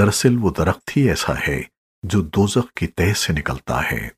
दरअसल वो दरख्त ही ऐसा है जो दोजख की तह से निकलता है।